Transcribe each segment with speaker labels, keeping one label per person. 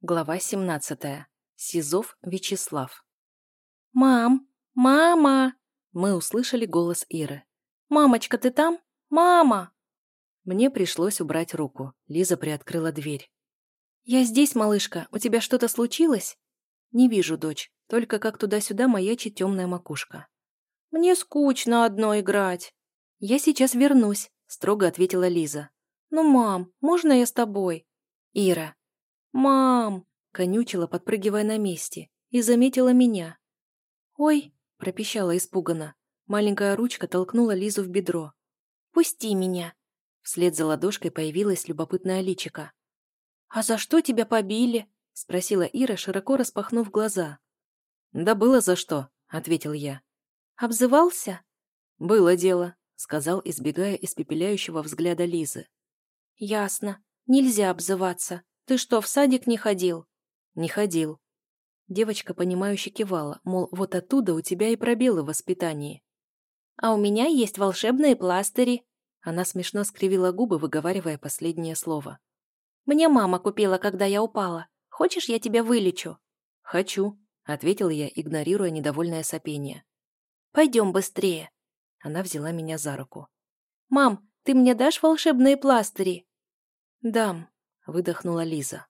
Speaker 1: Глава 17. Сизов Вячеслав. «Мам! Мама!» Мы услышали голос Иры. «Мамочка, ты там? Мама!» Мне пришлось убрать руку. Лиза приоткрыла дверь. «Я здесь, малышка. У тебя что-то случилось?» «Не вижу, дочь. Только как туда-сюда маячит темная макушка». «Мне скучно одно играть». «Я сейчас вернусь», — строго ответила Лиза. «Ну, мам, можно я с тобой?» «Ира, «Мам!» — конючила, подпрыгивая на месте, и заметила меня. «Ой!» — пропищала испуганно. Маленькая ручка толкнула Лизу в бедро. «Пусти меня!» Вслед за ладошкой появилась любопытная личика. «А за что тебя побили?» — спросила Ира, широко распахнув глаза. «Да было за что», — ответил я. «Обзывался?» «Было дело», — сказал, избегая испепеляющего взгляда Лизы. «Ясно. Нельзя обзываться. «Ты что, в садик не ходил?» «Не ходил». Девочка, понимающе кивала, мол, вот оттуда у тебя и пробелы в воспитании. «А у меня есть волшебные пластыри». Она смешно скривила губы, выговаривая последнее слово. «Мне мама купила, когда я упала. Хочешь, я тебя вылечу?» «Хочу», — ответил я, игнорируя недовольное сопение. «Пойдем быстрее». Она взяла меня за руку. «Мам, ты мне дашь волшебные пластыри?» «Дам», выдохнула Лиза.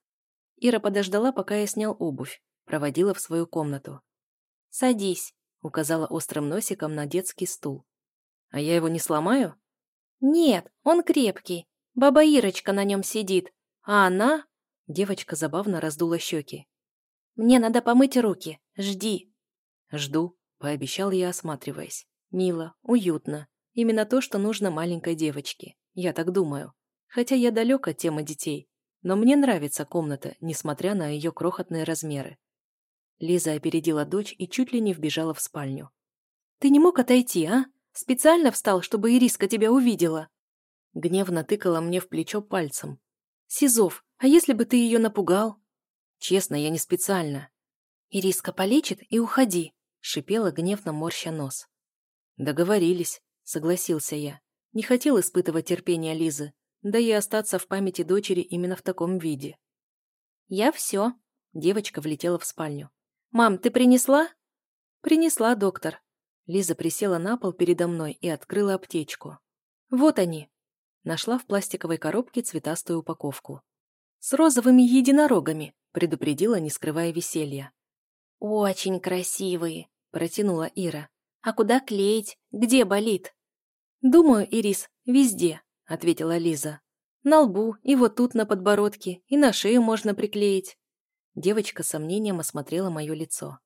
Speaker 1: Ира подождала, пока я снял обувь, проводила в свою комнату. «Садись», — указала острым носиком на детский стул. «А я его не сломаю?» «Нет, он крепкий. Баба Ирочка на нем сидит. А она...» Девочка забавно раздула щеки. «Мне надо помыть руки. Жди». «Жду», — пообещал я, осматриваясь. «Мило, уютно. Именно то, что нужно маленькой девочке. Я так думаю. Хотя я далек от темы детей. Но мне нравится комната, несмотря на ее крохотные размеры. Лиза опередила дочь и чуть ли не вбежала в спальню. «Ты не мог отойти, а? Специально встал, чтобы Ириска тебя увидела?» Гневно тыкала мне в плечо пальцем. «Сизов, а если бы ты ее напугал?» «Честно, я не специально». «Ириска полечит и уходи», — шипела гневно морща нос. «Договорились», — согласился я. Не хотел испытывать терпение Лизы, да и остаться в памяти дочери именно в таком виде. «Я все», — девочка влетела в спальню. «Мам, ты принесла?» «Принесла, доктор». Лиза присела на пол передо мной и открыла аптечку. «Вот они». Нашла в пластиковой коробке цветастую упаковку. «С розовыми единорогами», — предупредила, не скрывая веселья. «Очень красивые», — протянула Ира. «А куда клеить? Где болит?» «Думаю, Ирис, везде», — ответила Лиза. «На лбу, и вот тут на подбородке, и на шею можно приклеить». Девочка с сомнением осмотрела мое лицо.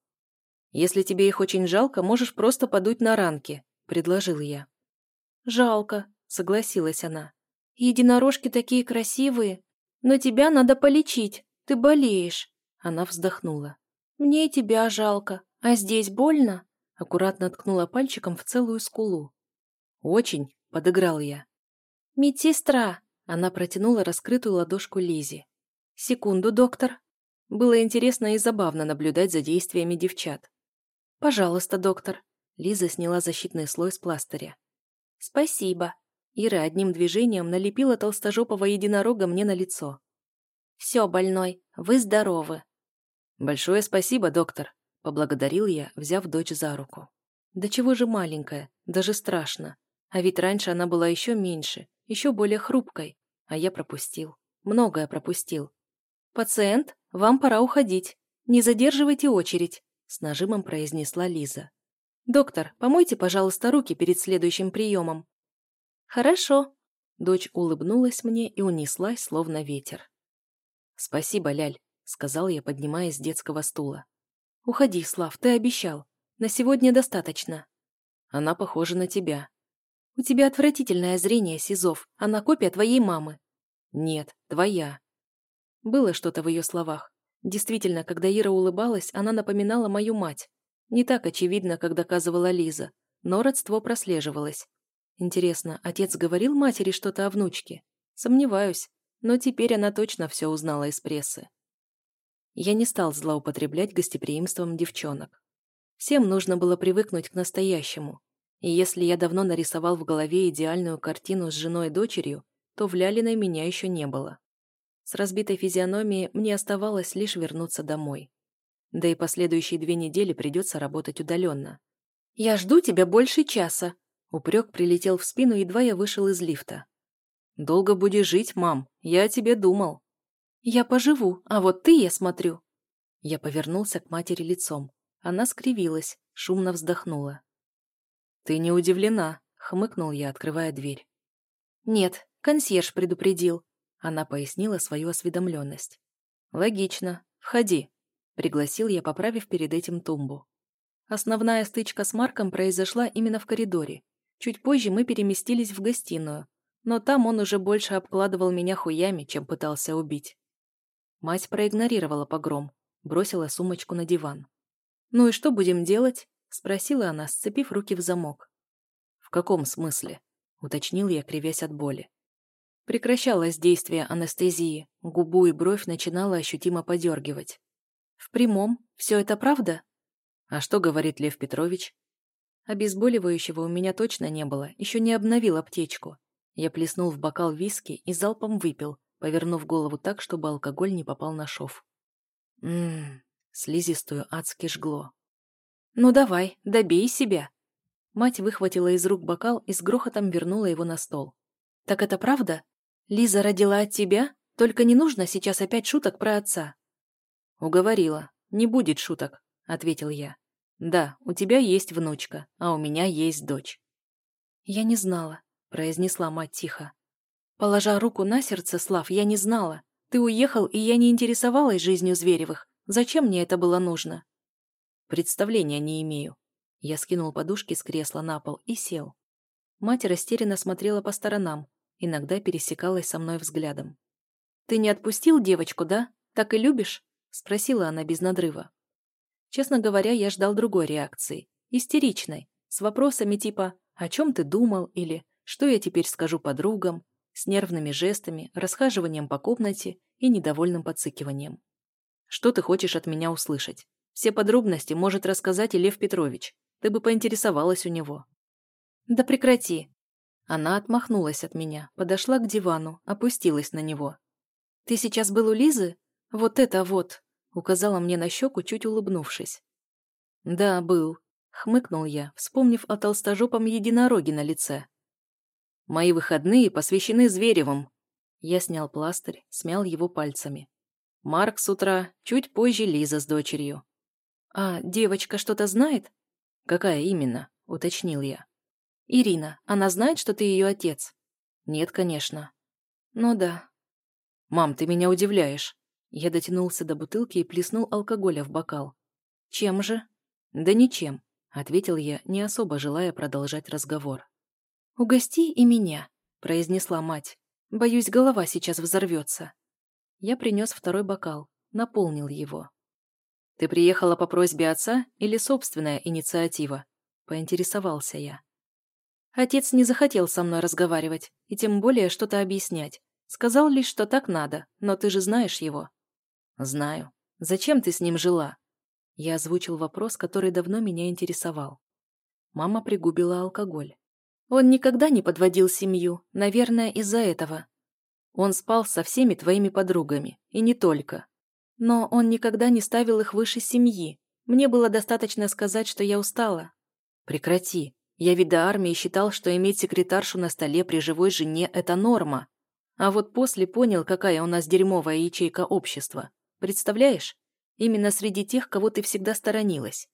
Speaker 1: «Если тебе их очень жалко, можешь просто подуть на ранки», — предложил я. «Жалко», — согласилась она. «Единорожки такие красивые, но тебя надо полечить, ты болеешь». Она вздохнула. «Мне и тебя жалко, а здесь больно?» Аккуратно ткнула пальчиком в целую скулу. «Очень», — подыграл я. «Медсестра!» – она протянула раскрытую ладошку Лизе. «Секунду, доктор». Было интересно и забавно наблюдать за действиями девчат. «Пожалуйста, доктор». Лиза сняла защитный слой с пластыря. «Спасибо». Ира одним движением налепила толстожопого единорога мне на лицо. «Все, больной, вы здоровы». «Большое спасибо, доктор», — поблагодарил я, взяв дочь за руку. «Да чего же маленькая, даже страшно. А ведь раньше она была еще меньше, еще более хрупкой, а я пропустил. Многое пропустил. «Пациент, вам пора уходить. Не задерживайте очередь», — с нажимом произнесла Лиза. «Доктор, помойте, пожалуйста, руки перед следующим приемом». «Хорошо». Дочь улыбнулась мне и унеслась, словно ветер. «Спасибо, Ляль», — сказал я, поднимаясь с детского стула. «Уходи, Слав, ты обещал. На сегодня достаточно». «Она похожа на тебя», «У тебя отвратительное зрение, Сизов. Она копия твоей мамы». «Нет, твоя». Было что-то в ее словах. Действительно, когда Ира улыбалась, она напоминала мою мать. Не так очевидно, как доказывала Лиза, но родство прослеживалось. Интересно, отец говорил матери что-то о внучке? Сомневаюсь, но теперь она точно все узнала из прессы. Я не стал злоупотреблять гостеприимством девчонок. Всем нужно было привыкнуть к настоящему, и если я давно нарисовал в голове идеальную картину с женой и дочерью, то в Лялиной меня еще не было. С разбитой физиономией мне оставалось лишь вернуться домой. Да и последующие две недели придется работать удаленно. «Я жду тебя больше часа!» Упрек прилетел в спину, едва я вышел из лифта. «Долго будешь жить, мам, я о тебе думал». «Я поживу, а вот ты, я смотрю». Я повернулся к матери лицом. Она скривилась, шумно вздохнула. «Ты не удивлена», — хмыкнул я, открывая дверь. «Нет, консьерж предупредил», — она пояснила свою осведомленность. «Логично. Входи», — пригласил я, поправив перед этим тумбу. Основная стычка с Марком произошла именно в коридоре. Чуть позже мы переместились в гостиную, но там он уже больше обкладывал меня хуями, чем пытался убить. Мать проигнорировала погром, бросила сумочку на диван. «Ну и что будем делать?» — спросила она, сцепив руки в замок. «В каком смысле?» — уточнил я, кривясь от боли. Прекращалось действие анестезии, губу и бровь начинала ощутимо подергивать. «В прямом? Все это правда?» «А что говорит Лев Петрович?» Обезболивающего у меня точно не было, еще не обновил аптечку. Я плеснул в бокал виски и залпом выпил, повернув голову так, чтобы алкоголь не попал на шов. Ммм, слизистую адски жгло. «Ну давай, добей себя!» Мать выхватила из рук бокал и с грохотом вернула его на стол. «Так это правда? Лиза родила от тебя? Только не нужно сейчас опять шуток про отца». «Уговорила. Не будет шуток», — ответил я. «Да, у тебя есть внучка, а у меня есть дочь». «Я не знала произнесла мать тихо. Положа руку на сердце, Слав, я не знала. Ты уехал, и я не интересовалась жизнью Зверевых. Зачем мне это было нужно? Представления не имею. Я скинул подушки с кресла на пол и сел. Мать растерянно смотрела по сторонам, иногда пересекалась со мной взглядом. «Ты не отпустил девочку, да? Так и любишь?» — спросила она без надрыва. Честно говоря, я ждал другой реакции, истеричной, с вопросами типа «О чем ты думал?» или что я теперь скажу подругам, с нервными жестами, расхаживанием по комнате и недовольным подсыкиванием. Что ты хочешь от меня услышать? Все подробности может рассказать и Лев Петрович. Ты бы поинтересовалась у него. Да прекрати. Она отмахнулась от меня, подошла к дивану, опустилась на него. Ты сейчас был у Лизы? Вот это вот, указала мне на щеку, чуть улыбнувшись. Да, был, хмыкнул я, вспомнив о толстожопом единороге на лице. Мои выходные посвящены Зверевым. Я снял пластырь, смял его пальцами. Марк с утра, чуть позже Лиза с дочерью. «А девочка что-то знает?» «Какая именно?» — уточнил я. «Ирина, она знает, что ты ее отец?» «Нет, конечно». «Ну да». «Мам, ты меня удивляешь». Я дотянулся до бутылки и плеснул алкоголя в бокал. «Чем же?» «Да ничем», — ответил я, не особо желая продолжать разговор. «Угости и меня», — произнесла мать. «Боюсь, голова сейчас взорвется». Я принес второй бокал, наполнил его. «Ты приехала по просьбе отца или собственная инициатива?» — поинтересовался я. Отец не захотел со мной разговаривать, и тем более что-то объяснять. Сказал лишь, что так надо, но ты же знаешь его. «Знаю. Зачем ты с ним жила?» Я озвучил вопрос, который давно меня интересовал. Мама пригубила алкоголь. Он никогда не подводил семью, наверное, из-за этого. Он спал со всеми твоими подругами, и не только. Но он никогда не ставил их выше семьи. Мне было достаточно сказать, что я устала. Прекрати. Я ведь до армии считал, что иметь секретаршу на столе при живой жене – это норма. А вот после понял, какая у нас дерьмовая ячейка общества. Представляешь? Именно среди тех, кого ты всегда сторонилась.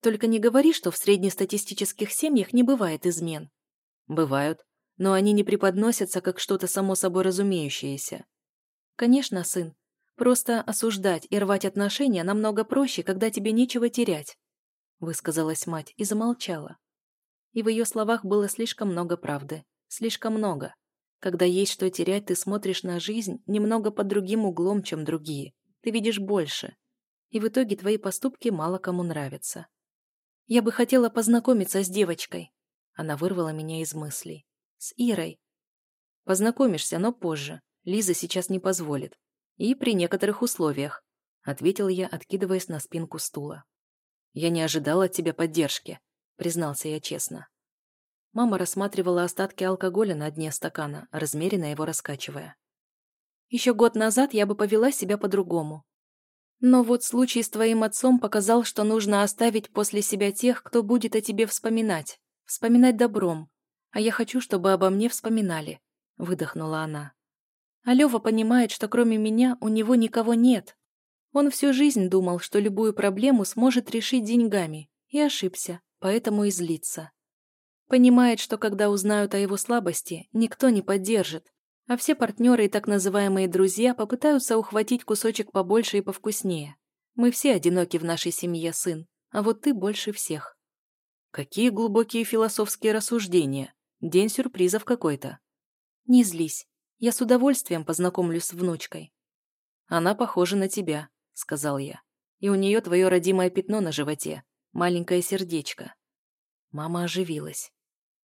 Speaker 1: Только не говори, что в среднестатистических семьях не бывает измен. Бывают, но они не преподносятся как что-то само собой разумеющееся. Конечно, сын, просто осуждать и рвать отношения намного проще, когда тебе нечего терять, высказалась мать и замолчала. И в ее словах было слишком много правды, слишком много. Когда есть что терять, ты смотришь на жизнь немного под другим углом, чем другие. Ты видишь больше. И в итоге твои поступки мало кому нравятся. Я бы хотела познакомиться с девочкой. Она вырвала меня из мыслей. С Ирой. Познакомишься, но позже. Лиза сейчас не позволит. И при некоторых условиях. Ответил я, откидываясь на спинку стула. Я не ожидала от тебя поддержки, признался я честно. Мама рассматривала остатки алкоголя на дне стакана, размеренно его раскачивая. Еще год назад я бы повела себя по-другому. Но вот случай с твоим отцом показал, что нужно оставить после себя тех, кто будет о тебе вспоминать. Вспоминать добром. А я хочу, чтобы обо мне вспоминали», — выдохнула она. А Лёва понимает, что кроме меня у него никого нет. Он всю жизнь думал, что любую проблему сможет решить деньгами, и ошибся, поэтому и злится. Понимает, что когда узнают о его слабости, никто не поддержит, а все партнеры и так называемые друзья попытаются ухватить кусочек побольше и повкуснее. Мы все одиноки в нашей семье, сын, а вот ты больше всех. Какие глубокие философские рассуждения. День сюрпризов какой-то. Не злись. Я с удовольствием познакомлюсь с внучкой. Она похожа на тебя, сказал я. И у нее твое родимое пятно на животе, маленькое сердечко. Мама оживилась.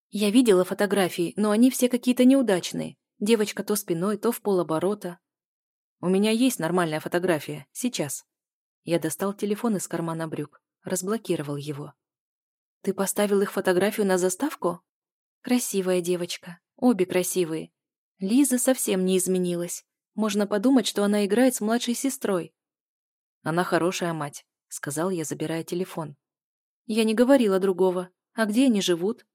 Speaker 1: Я видела фотографии, но они все какие-то неудачные. Девочка то спиной, то в полоборота. У меня есть нормальная фотография. Сейчас. Я достал телефон из кармана брюк, разблокировал его. Ты поставил их фотографию на заставку? Красивая девочка. Обе красивые. Лиза совсем не изменилась. Можно подумать, что она играет с младшей сестрой. Она хорошая мать, сказал я, забирая телефон. Я не говорила другого. А где они живут?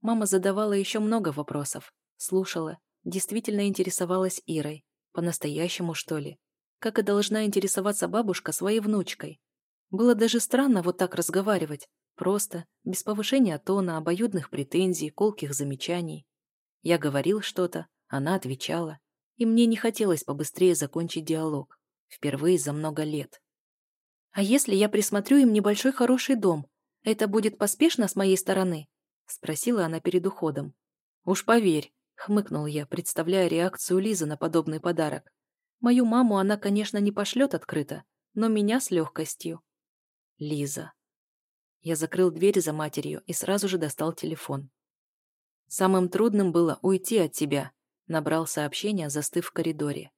Speaker 1: Мама задавала еще много вопросов. Слушала, действительно интересовалась Ирой. По-настоящему, что ли? Как и должна интересоваться бабушка своей внучкой. Было даже странно вот так разговаривать. Просто, без повышения тона, обоюдных претензий, колких замечаний. Я говорил что-то, она отвечала. И мне не хотелось побыстрее закончить диалог. Впервые за много лет. «А если я присмотрю им небольшой хороший дом, это будет поспешно с моей стороны?» Спросила она перед уходом. «Уж поверь, Хмыкнул я, представляя реакцию Лизы на подобный подарок. Мою маму она, конечно, не пошлет открыто, но меня с легкостью. Лиза. Я закрыл дверь за матерью и сразу же достал телефон. Самым трудным было уйти от тебя, набрал сообщение, застыв в коридоре.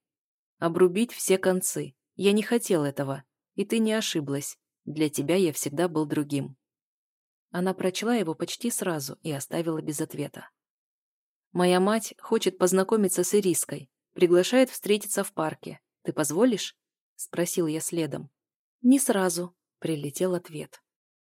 Speaker 1: Обрубить все концы. Я не хотел этого. И ты не ошиблась. Для тебя я всегда был другим. Она прочла его почти сразу и оставила без ответа. Моя мать хочет познакомиться с Ириской, приглашает встретиться в парке. Ты позволишь?» — спросил я следом. «Не сразу», — прилетел ответ.